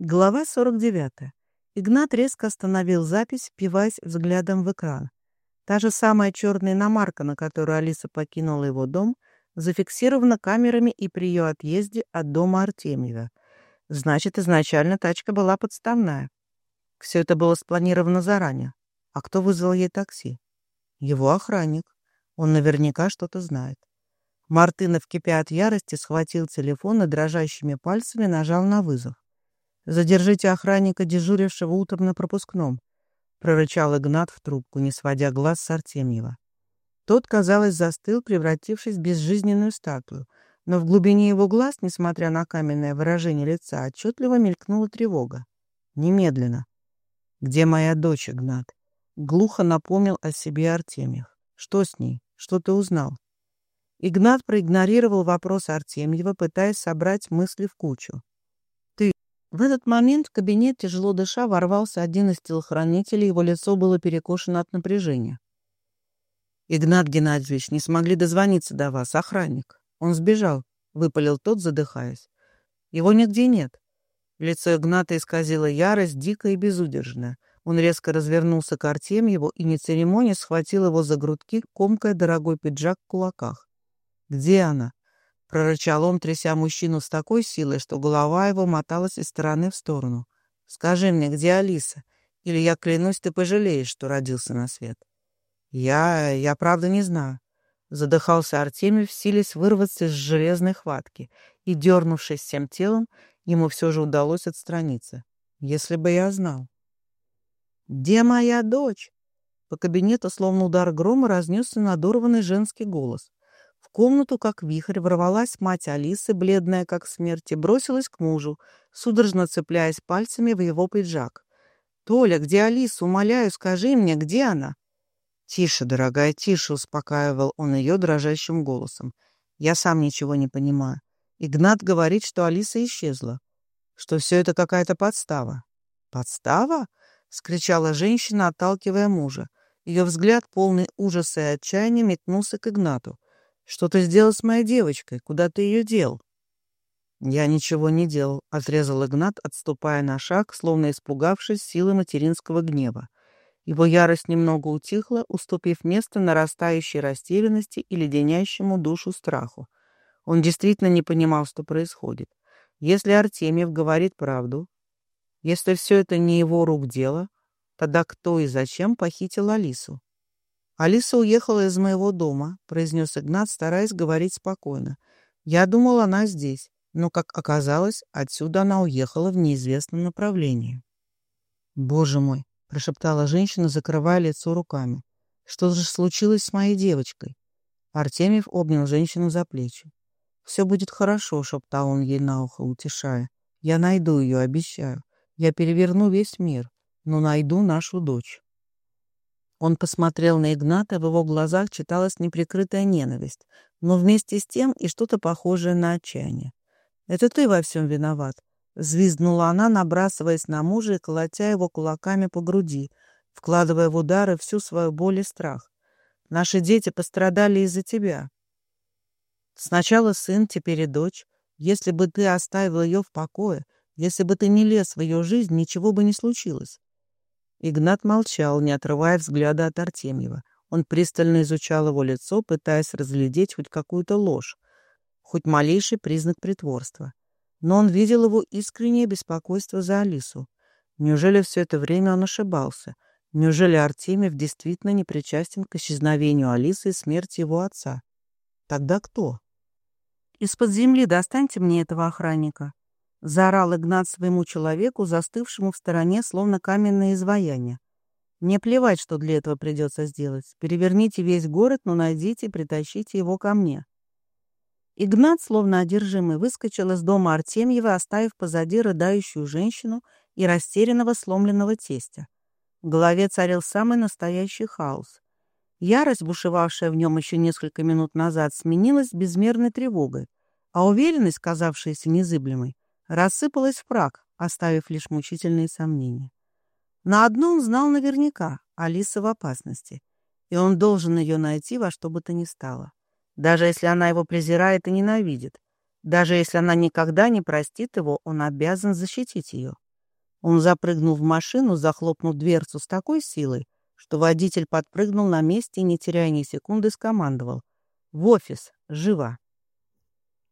Глава 49. Игнат резко остановил запись, впиваясь взглядом в экран. Та же самая черная иномарка, на которую Алиса покинула его дом, зафиксирована камерами и при ее отъезде от дома Артемьева. Значит, изначально тачка была подставная. Все это было спланировано заранее. А кто вызвал ей такси? Его охранник. Он наверняка что-то знает. Мартынов, кипя от ярости, схватил телефон и дрожащими пальцами нажал на вызов. «Задержите охранника, дежурившего утром на пропускном», — прорычал Игнат в трубку, не сводя глаз с Артемьева. Тот, казалось, застыл, превратившись в безжизненную статую, но в глубине его глаз, несмотря на каменное выражение лица, отчетливо мелькнула тревога. «Немедленно». «Где моя дочь, Игнат?» Глухо напомнил о себе Артемьев. «Что с ней? Что ты узнал?» Игнат проигнорировал вопрос Артемьева, пытаясь собрать мысли в кучу. В этот момент в кабинет, тяжело дыша, ворвался один из телохранителей, его лицо было перекошено от напряжения. «Игнат Геннадьевич, не смогли дозвониться до вас, охранник. Он сбежал», — выпалил тот, задыхаясь. «Его нигде нет». Лицо Игната исказило ярость, дикая и безудержная. Он резко развернулся к Артемьеву и, не церемония, схватил его за грудки, комкая дорогой пиджак в кулаках. «Где она?» — прорычал он, тряся мужчину с такой силой, что голова его моталась из стороны в сторону. «Скажи мне, где Алиса? Или я клянусь, ты пожалеешь, что родился на свет». «Я... я правда не знаю». Задыхался Артемий, силясь вырваться из железной хватки, и, дернувшись всем телом, ему все же удалось отстраниться. «Если бы я знал». «Где моя дочь?» По кабинету, словно удар грома, разнесся надорванный женский голос. В комнату, как вихрь, ворвалась мать Алисы, бледная как смерть, и бросилась к мужу, судорожно цепляясь пальцами в его пиджак. «Толя, где Алиса? Умоляю, скажи мне, где она?» «Тише, дорогая, тише», — успокаивал он ее дрожащим голосом. «Я сам ничего не понимаю. Игнат говорит, что Алиса исчезла, что все это какая-то подстава». «Подстава?» — скричала женщина, отталкивая мужа. Ее взгляд, полный ужаса и отчаяния, метнулся к Игнату. Что ты сделал с моей девочкой? Куда ты ее дел?» «Я ничего не делал», — отрезал Игнат, отступая на шаг, словно испугавшись силы материнского гнева. Его ярость немного утихла, уступив место нарастающей растерянности и леденящему душу страху. Он действительно не понимал, что происходит. Если Артемьев говорит правду, если все это не его рук дело, тогда кто и зачем похитил Алису? «Алиса уехала из моего дома», — произнес Игнат, стараясь говорить спокойно. «Я думал, она здесь, но, как оказалось, отсюда она уехала в неизвестном направлении». «Боже мой!» — прошептала женщина, закрывая лицо руками. «Что же случилось с моей девочкой?» Артемьев обнял женщину за плечи. «Все будет хорошо», — шептал он ей на ухо, утешая. «Я найду ее, обещаю. Я переверну весь мир, но найду нашу дочь». Он посмотрел на Игната, в его глазах читалась неприкрытая ненависть, но вместе с тем и что-то похожее на отчаяние. «Это ты во всем виноват», — взвизгнула она, набрасываясь на мужа и колотя его кулаками по груди, вкладывая в удары всю свою боль и страх. «Наши дети пострадали из-за тебя. Сначала сын, теперь и дочь. Если бы ты оставил ее в покое, если бы ты не лез в ее жизнь, ничего бы не случилось. Игнат молчал, не отрывая взгляда от Артемьева. Он пристально изучал его лицо, пытаясь разглядеть хоть какую-то ложь, хоть малейший признак притворства. Но он видел его искреннее беспокойство за Алису. Неужели все это время он ошибался? Неужели Артемьев действительно не причастен к исчезновению Алисы и смерти его отца? Тогда кто? «Из-под земли достаньте мне этого охранника», — заорал Игнат своему человеку, застывшему в стороне, словно каменное изваяние. «Мне плевать, что для этого придется сделать. Переверните весь город, но найдите и притащите его ко мне». Игнат, словно одержимый, выскочил из дома Артемьева, оставив позади рыдающую женщину и растерянного сломленного тестя. В голове царил самый настоящий хаос. Ярость, бушевавшая в нем еще несколько минут назад, сменилась безмерной тревогой, а уверенность, казавшаяся незыблемой, рассыпалась в прах, оставив лишь мучительные сомнения. На одно он знал наверняка — Алиса в опасности, и он должен ее найти во что бы то ни стало. Даже если она его презирает и ненавидит, даже если она никогда не простит его, он обязан защитить ее. Он запрыгнул в машину, захлопнув дверцу с такой силой, что водитель подпрыгнул на месте и, не теряя ни секунды, скомандовал. «В офис! Живо!»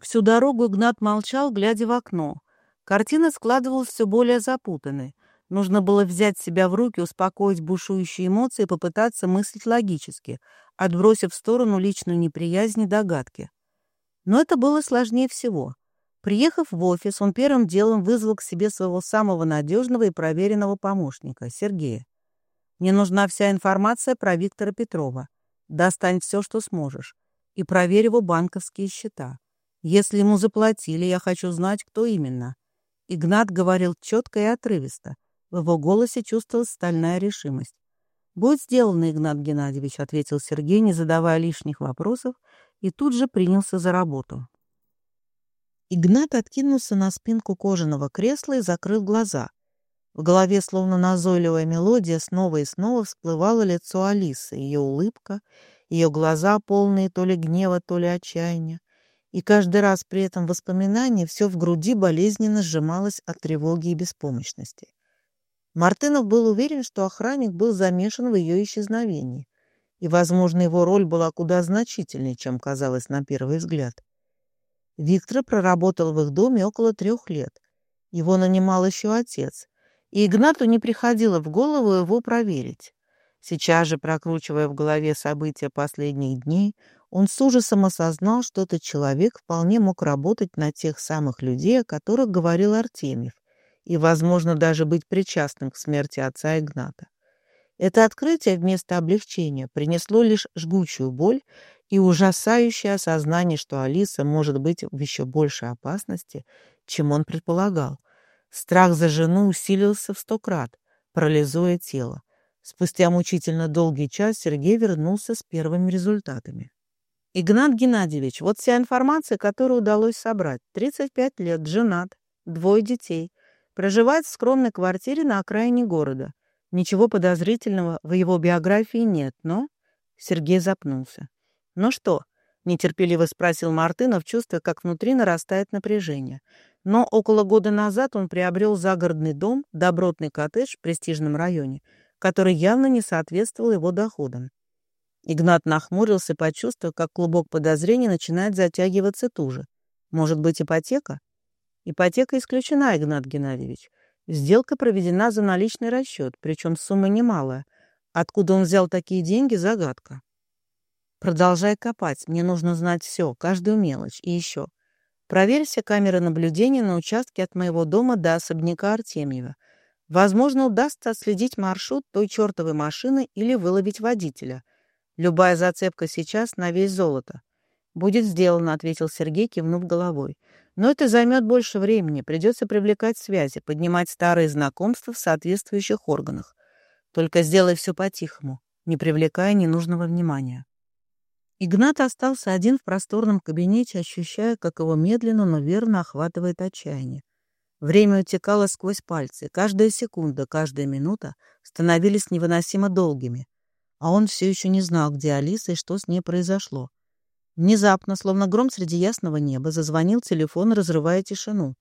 Всю дорогу Игнат молчал, глядя в окно. Картина складывалась все более запутанной. Нужно было взять себя в руки, успокоить бушующие эмоции и попытаться мыслить логически, отбросив в сторону личную неприязнь и догадки. Но это было сложнее всего. Приехав в офис, он первым делом вызвал к себе своего самого надежного и проверенного помощника, Сергея. «Мне нужна вся информация про Виктора Петрова. Достань все, что сможешь, и проверь его банковские счета. Если ему заплатили, я хочу знать, кто именно». Игнат говорил четко и отрывисто. В его голосе чувствовалась стальная решимость. «Будет сделано, Игнат Геннадьевич», — ответил Сергей, не задавая лишних вопросов, и тут же принялся за работу. Игнат откинулся на спинку кожаного кресла и закрыл глаза. В голове, словно назойливая мелодия, снова и снова всплывало лицо Алисы, ее улыбка, ее глаза, полные то ли гнева, то ли отчаяния. И каждый раз при этом воспоминании все в груди болезненно сжималось от тревоги и беспомощности. Мартынов был уверен, что охранник был замешан в ее исчезновении, и, возможно, его роль была куда значительнее, чем казалось на первый взгляд. Виктор проработал в их доме около трех лет. Его нанимал еще отец, и Игнату не приходило в голову его проверить. Сейчас же, прокручивая в голове события последних дней, он с ужасом осознал, что этот человек вполне мог работать на тех самых людей, о которых говорил Артемьев, и, возможно, даже быть причастным к смерти отца Игната. Это открытие вместо облегчения принесло лишь жгучую боль и ужасающее осознание, что Алиса может быть в еще большей опасности, чем он предполагал. Страх за жену усилился в сто крат, парализуя тело. Спустя мучительно долгий час Сергей вернулся с первыми результатами. «Игнат Геннадьевич, вот вся информация, которую удалось собрать. 35 лет, женат, двое детей. Проживает в скромной квартире на окраине города. Ничего подозрительного в его биографии нет, но...» Сергей запнулся. «Ну что?» — нетерпеливо спросил Мартынов, чувствуя, как внутри нарастает напряжение. Но около года назад он приобрел загородный дом, добротный коттедж в престижном районе, который явно не соответствовал его доходам. Игнат нахмурился, почувствовав, как клубок подозрений начинает затягиваться туже. «Может быть, ипотека?» Ипотека исключена, Игнат Геннадьевич. Сделка проведена за наличный расчет, причем сумма немалая. Откуда он взял такие деньги – загадка. Продолжай копать, мне нужно знать все, каждую мелочь. И еще. Проверь все камеры наблюдения на участке от моего дома до особняка Артемьева. Возможно, удастся отследить маршрут той чертовой машины или выловить водителя. Любая зацепка сейчас на весь золото. «Будет сделано», — ответил Сергей, кивнув головой. «Но это займет больше времени. Придется привлекать связи, поднимать старые знакомства в соответствующих органах. Только сделай все по-тихому, не привлекая ненужного внимания». Игнат остался один в просторном кабинете, ощущая, как его медленно, но верно охватывает отчаяние. Время утекало сквозь пальцы. Каждая секунда, каждая минута становились невыносимо долгими. А он все еще не знал, где Алиса и что с ней произошло. Внезапно, словно гром среди ясного неба, зазвонил телефон, разрывая тишину.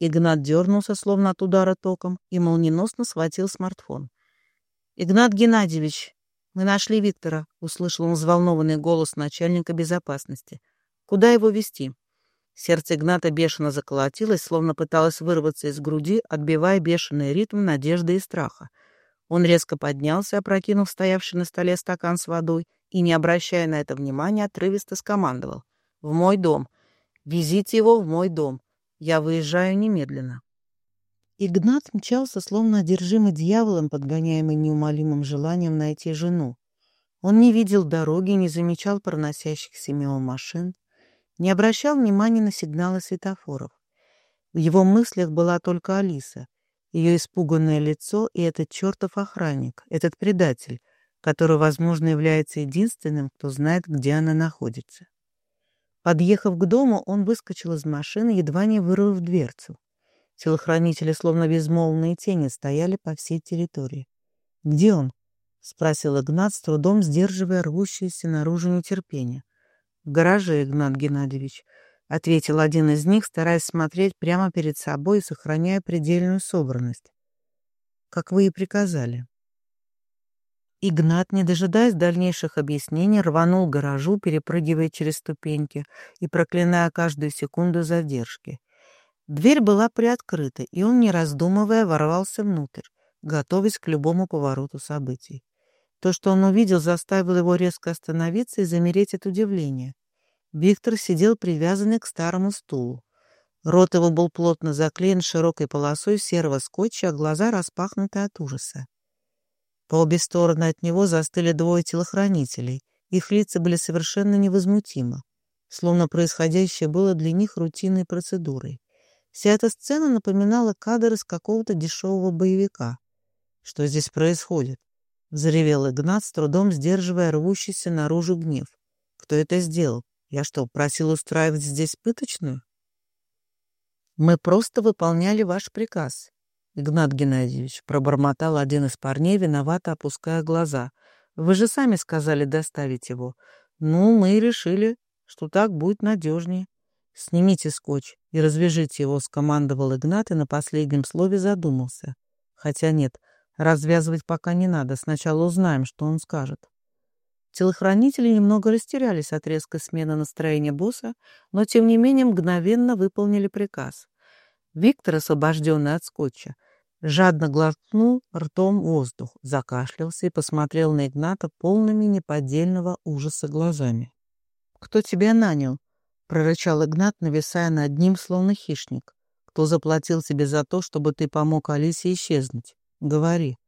Игнат дернулся, словно от удара током, и молниеносно схватил смартфон. «Игнат Геннадьевич, мы нашли Виктора», — услышал он взволнованный голос начальника безопасности. «Куда его вести? Сердце Игната бешено заколотилось, словно пыталось вырваться из груди, отбивая бешеный ритм надежды и страха. Он резко поднялся, опрокинув стоявший на столе стакан с водой, и, не обращая на это внимания, отрывисто скомандовал. «В мой дом! Везите его в мой дом! Я выезжаю немедленно!» Игнат мчался, словно одержимый дьяволом, подгоняемый неумолимым желанием найти жену. Он не видел дороги, не замечал проносящихся мимо машин, не обращал внимания на сигналы светофоров. В его мыслях была только Алиса, ее испуганное лицо и этот чертов охранник, этот предатель, который, возможно, является единственным, кто знает, где она находится. Подъехав к дому, он выскочил из машины, едва не вырвав дверцу. Телохранители, словно безмолвные тени, стояли по всей территории. «Где он?» — спросил Игнат, с трудом сдерживая рвущееся наружу нетерпение. «В гараже, Игнат Геннадьевич», — ответил один из них, стараясь смотреть прямо перед собой и сохраняя предельную собранность. как вы и приказали». Игнат, не дожидаясь дальнейших объяснений, рванул к гаражу, перепрыгивая через ступеньки и проклиная каждую секунду задержки. Дверь была приоткрыта, и он, не раздумывая, ворвался внутрь, готовясь к любому повороту событий. То, что он увидел, заставило его резко остановиться и замереть от удивления. Виктор сидел привязанный к старому стулу. Рот его был плотно заклеен широкой полосой серого скотча, а глаза распахнуты от ужаса. По обе стороны от него застыли двое телохранителей. Их лица были совершенно невозмутимы, словно происходящее было для них рутинной процедурой. Вся эта сцена напоминала кадр из какого-то дешевого боевика. «Что здесь происходит?» — взревел Игнат, с трудом сдерживая рвущийся наружу гнев. «Кто это сделал? Я что, просил устраивать здесь пыточную?» «Мы просто выполняли ваш приказ. Игнат Геннадьевич, пробормотал один из парней, виновато опуская глаза. Вы же сами сказали доставить его. Ну, мы решили, что так будет надежнее. Снимите скотч и развяжите его, скомандовал Игнат и на последнем слове задумался. Хотя нет, развязывать пока не надо, сначала узнаем, что он скажет. Телохранители немного растерялись от резкой смены настроения босса, но тем не менее мгновенно выполнили приказ. Виктор, освобожденный от скотча, жадно глотнул ртом воздух, закашлялся и посмотрел на Игната полными неподдельного ужаса глазами. «Кто тебя нанял?» — прорычал Игнат, нависая над ним, словно хищник. «Кто заплатил тебе за то, чтобы ты помог Алисе исчезнуть? Говори».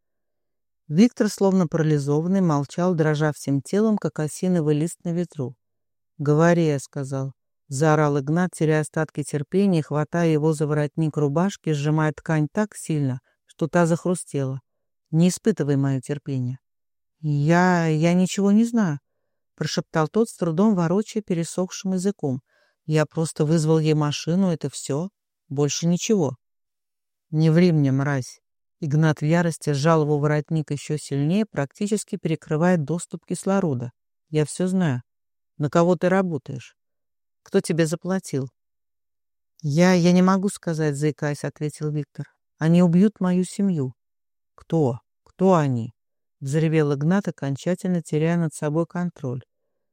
Виктор, словно парализованный, молчал, дрожа всем телом, как осиновый лист на ветру. «Говори», — я сказал. Заорал Игнат, теряя остатки терпения, хватая его за воротник рубашки, сжимая ткань так сильно, что та захрустела. «Не испытывай мое терпение». «Я... я ничего не знаю», — прошептал тот, с трудом ворочая пересохшим языком. «Я просто вызвал ей машину, это все. Больше ничего». «Не ври мне, мразь!» Игнат в ярости сжал его воротник еще сильнее, практически перекрывая доступ кислорода. «Я все знаю. На кого ты работаешь?» Кто тебе заплатил?» «Я... я не могу сказать, заикаясь», — ответил Виктор. «Они убьют мою семью». «Кто? Кто они?» — взревел Игнат, окончательно теряя над собой контроль.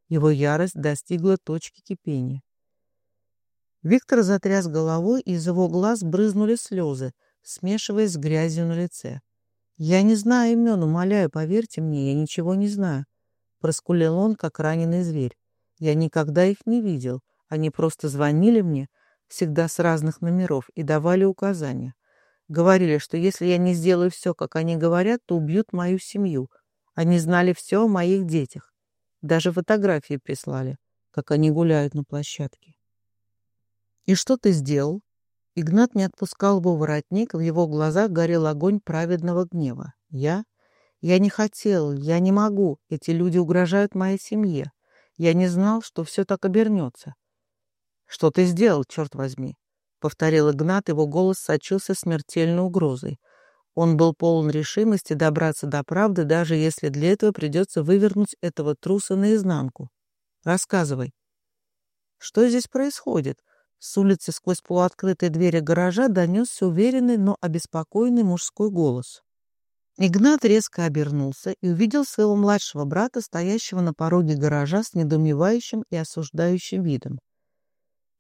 Его ярость достигла точки кипения. Виктор затряс головой, и из его глаз брызнули слезы, смешиваясь с грязью на лице. «Я не знаю имен, умоляю, поверьте мне, я ничего не знаю», — проскулил он, как раненый зверь. «Я никогда их не видел. Они просто звонили мне, всегда с разных номеров, и давали указания. Говорили, что если я не сделаю все, как они говорят, то убьют мою семью. Они знали все о моих детях. Даже фотографии прислали, как они гуляют на площадке. «И что ты сделал?» Игнат не отпускал его воротник, в его глазах горел огонь праведного гнева. «Я? Я не хотел, я не могу. Эти люди угрожают моей семье. Я не знал, что все так обернется. «Что ты сделал, черт возьми?» — повторил Игнат, его голос сочился смертельной угрозой. Он был полон решимости добраться до правды, даже если для этого придется вывернуть этого труса наизнанку. «Рассказывай». «Что здесь происходит?» С улицы сквозь полуоткрытые двери гаража донесся уверенный, но обеспокоенный мужской голос. Игнат резко обернулся и увидел своего младшего брата, стоящего на пороге гаража с недоумевающим и осуждающим видом.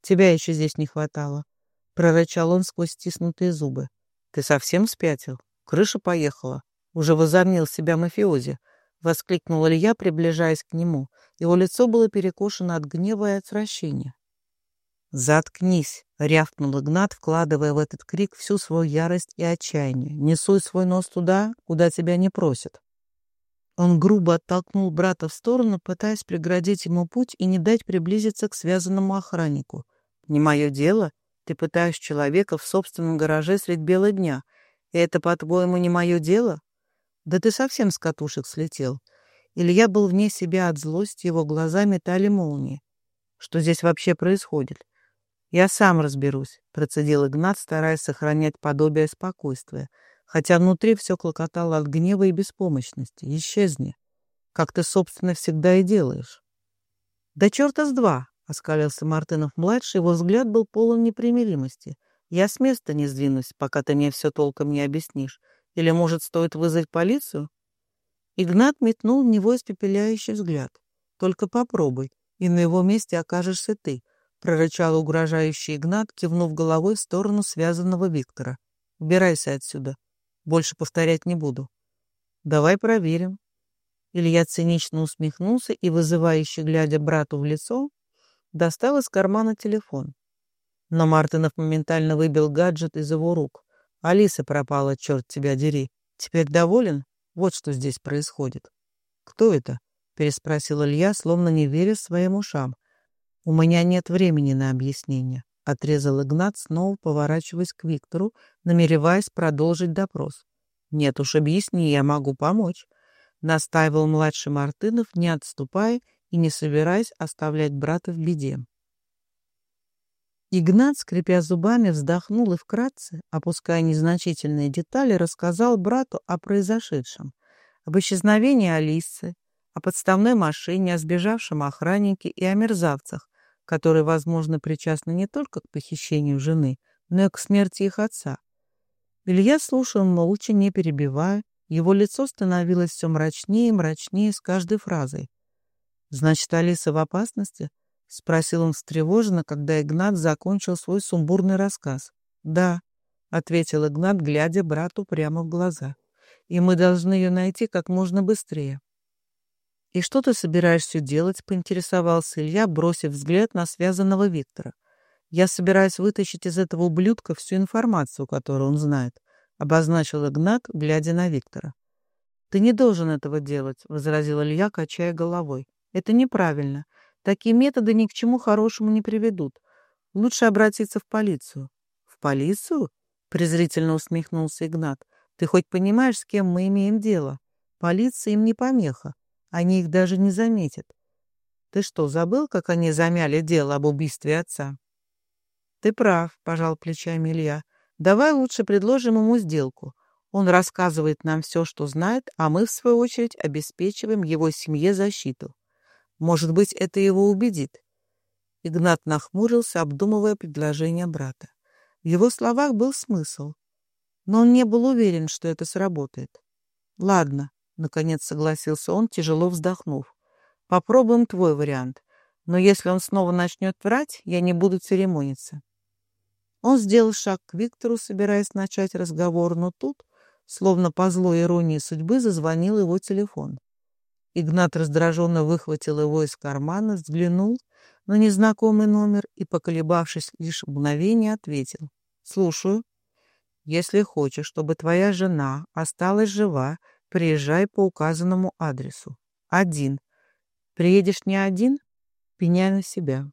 Тебя еще здесь не хватало. Прорычал он сквозь стиснутые зубы. Ты совсем спятил? Крыша поехала. Уже возомнил себя мафиози. Воскликнул Илья, приближаясь к нему. Его лицо было перекошено от гнева и отвращения. «Заткнись!» — рявкнул Игнат, вкладывая в этот крик всю свою ярость и отчаяние. «Не суй свой нос туда, куда тебя не просят». Он грубо оттолкнул брата в сторону, пытаясь преградить ему путь и не дать приблизиться к связанному охраннику. Не мое дело. Ты пытаешь человека в собственном гараже средь бела дня. И это, по-твоему, не мое дело? Да ты совсем с катушек слетел. Илья был вне себя от злости, его глаза метали молнии. Что здесь вообще происходит? Я сам разберусь, процедил Игнат, стараясь сохранять подобие спокойствия, хотя внутри все клокотало от гнева и беспомощности. Исчезни, как ты, собственно, всегда и делаешь. Да черта с два, — оскалился Мартынов-младший, его взгляд был полон непримиримости. «Я с места не сдвинусь, пока ты мне все толком не объяснишь. Или, может, стоит вызвать полицию? Игнат метнул в него испепеляющий взгляд. «Только попробуй, и на его месте окажешься ты», — прорычал угрожающий Игнат, кивнув головой в сторону связанного Виктора. «Убирайся отсюда. Больше повторять не буду». «Давай проверим». Илья цинично усмехнулся и, вызывающе глядя брату в лицо, достал из кармана телефон. Но Мартынов моментально выбил гаджет из его рук. «Алиса пропала, черт тебя дери. Теперь доволен?» Вот что здесь происходит. «Кто это?» — переспросил Илья, словно не веря своим ушам. «У меня нет времени на объяснение», — отрезал Игнат, снова поворачиваясь к Виктору, намереваясь продолжить допрос. «Нет уж, объясни, я могу помочь», — настаивал младший Мартынов, не отступая и не собираясь оставлять брата в беде. Игнат, скрипя зубами, вздохнул и вкратце, опуская незначительные детали, рассказал брату о произошедшем, об исчезновении Алисы, о подставной машине, о сбежавшем охраннике и о мерзавцах, которые, возможно, причастны не только к похищению жены, но и к смерти их отца. Илья слушал молча, не перебивая, его лицо становилось все мрачнее и мрачнее с каждой фразой. «Значит, Алиса в опасности?» — спросил он встревоженно, когда Игнат закончил свой сумбурный рассказ. «Да», — ответил Игнат, глядя брату прямо в глаза. «И мы должны ее найти как можно быстрее». «И что ты собираешься делать?» — поинтересовался Илья, бросив взгляд на связанного Виктора. «Я собираюсь вытащить из этого ублюдка всю информацию, которую он знает», — обозначил Игнат, глядя на Виктора. «Ты не должен этого делать», — возразил Илья, качая головой. «Это неправильно. Такие методы ни к чему хорошему не приведут. Лучше обратиться в полицию. В полицию? презрительно усмехнулся Игнат. Ты хоть понимаешь, с кем мы имеем дело? Полиция им не помеха. Они их даже не заметят. Ты что, забыл, как они замяли дело об убийстве отца? Ты прав, пожал плечами Илья. Давай лучше предложим ему сделку. Он рассказывает нам все, что знает, а мы, в свою очередь, обеспечиваем его семье защиту. Может быть, это его убедит. Игнат нахмурился, обдумывая предложение брата. В его словах был смысл, но он не был уверен, что это сработает. «Ладно», — наконец согласился он, тяжело вздохнув. «Попробуем твой вариант, но если он снова начнет врать, я не буду церемониться». Он сделал шаг к Виктору, собираясь начать разговор, но тут, словно по злой иронии судьбы, зазвонил его телефон. Игнат раздраженно выхватил его из кармана, взглянул на незнакомый номер и, поколебавшись лишь мгновение, ответил. «Слушаю. Если хочешь, чтобы твоя жена осталась жива, приезжай по указанному адресу. Один. Приедешь не один? Пеняй на себя».